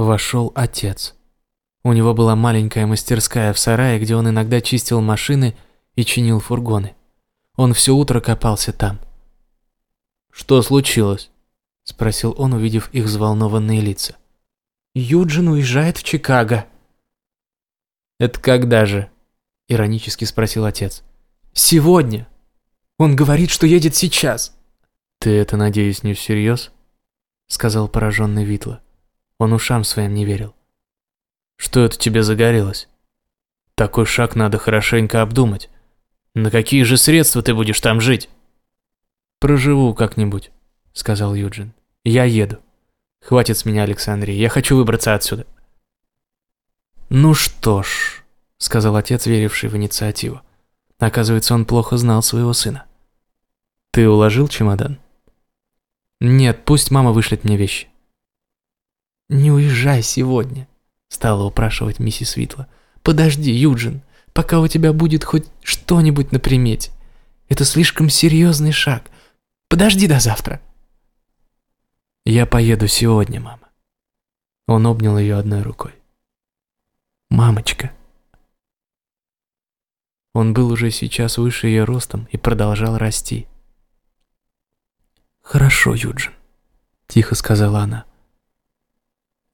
Вошел отец. У него была маленькая мастерская в сарае, где он иногда чистил машины и чинил фургоны. Он все утро копался там. «Что случилось?» – спросил он, увидев их взволнованные лица. «Юджин уезжает в Чикаго». «Это когда же?» – иронически спросил отец. «Сегодня. Он говорит, что едет сейчас». «Ты это, надеюсь, не всерьез?» – сказал пораженный Витла. Он ушам своим не верил. «Что это тебе загорелось? Такой шаг надо хорошенько обдумать. На какие же средства ты будешь там жить?» «Проживу как-нибудь», — сказал Юджин. «Я еду. Хватит с меня, Александрия, я хочу выбраться отсюда». «Ну что ж», — сказал отец, веривший в инициативу. Оказывается, он плохо знал своего сына. «Ты уложил чемодан?» «Нет, пусть мама вышлет мне вещи». «Не уезжай сегодня», — стала упрашивать миссис Витла. «Подожди, Юджин, пока у тебя будет хоть что-нибудь на примете. Это слишком серьезный шаг. Подожди до завтра». «Я поеду сегодня, мама». Он обнял ее одной рукой. «Мамочка». Он был уже сейчас выше ее ростом и продолжал расти. «Хорошо, Юджин», — тихо сказала она.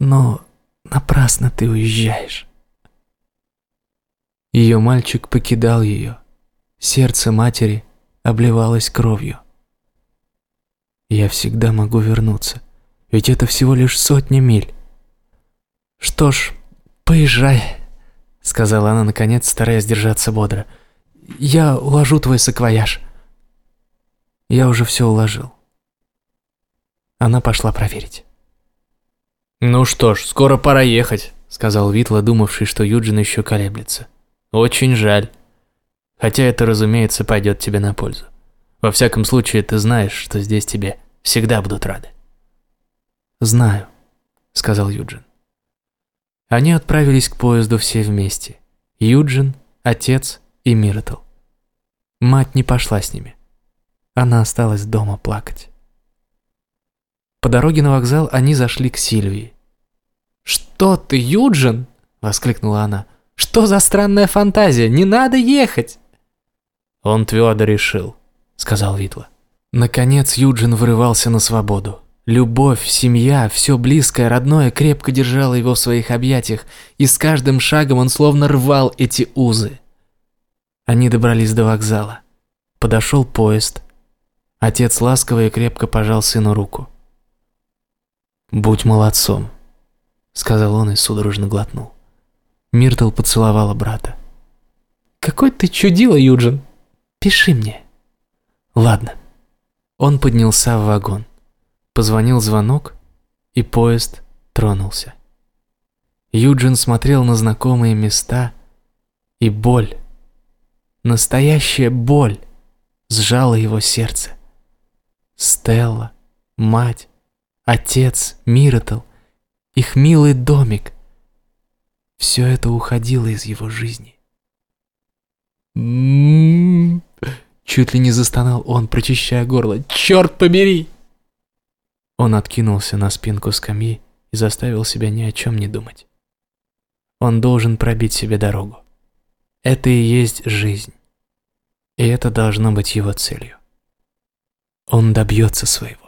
«Но напрасно ты уезжаешь». Ее мальчик покидал ее. Сердце матери обливалось кровью. Я всегда могу вернуться, ведь это всего лишь сотни миль. «Что ж, поезжай», — сказала она наконец, стараясь держаться бодро. «Я уложу твой саквояж». Я уже все уложил. Она пошла проверить. «Ну что ж, скоро пора ехать», — сказал Витла, думавший, что Юджин еще колеблется. «Очень жаль. Хотя это, разумеется, пойдет тебе на пользу. Во всяком случае, ты знаешь, что здесь тебе всегда будут рады». «Знаю», — сказал Юджин. Они отправились к поезду все вместе. Юджин, отец и Миртл. Мать не пошла с ними. Она осталась дома плакать. По дороге на вокзал они зашли к Сильвии. «Что ты, Юджин?» – воскликнула она. «Что за странная фантазия? Не надо ехать!» «Он твердо решил», – сказал Витла. Наконец Юджин вырывался на свободу. Любовь, семья, все близкое, родное крепко держало его в своих объятиях, и с каждым шагом он словно рвал эти узы. Они добрались до вокзала. Подошел поезд. Отец ласково и крепко пожал сыну руку. «Будь молодцом», — сказал он и судорожно глотнул. Миртл поцеловала брата. «Какой ты чудила, Юджин! Пиши мне!» «Ладно». Он поднялся в вагон. Позвонил звонок, и поезд тронулся. Юджин смотрел на знакомые места, и боль, настоящая боль, сжала его сердце. Стелла, мать, отец, Миротл, их милый домик. Все это уходило из его жизни. М-м-м, чуть ли не застонал он, прочищая горло. «Черт побери!» Он откинулся на спинку скамьи и заставил себя ни о чем не думать. Он должен пробить себе дорогу. Это и есть жизнь. И это должно быть его целью. Он добьется своего.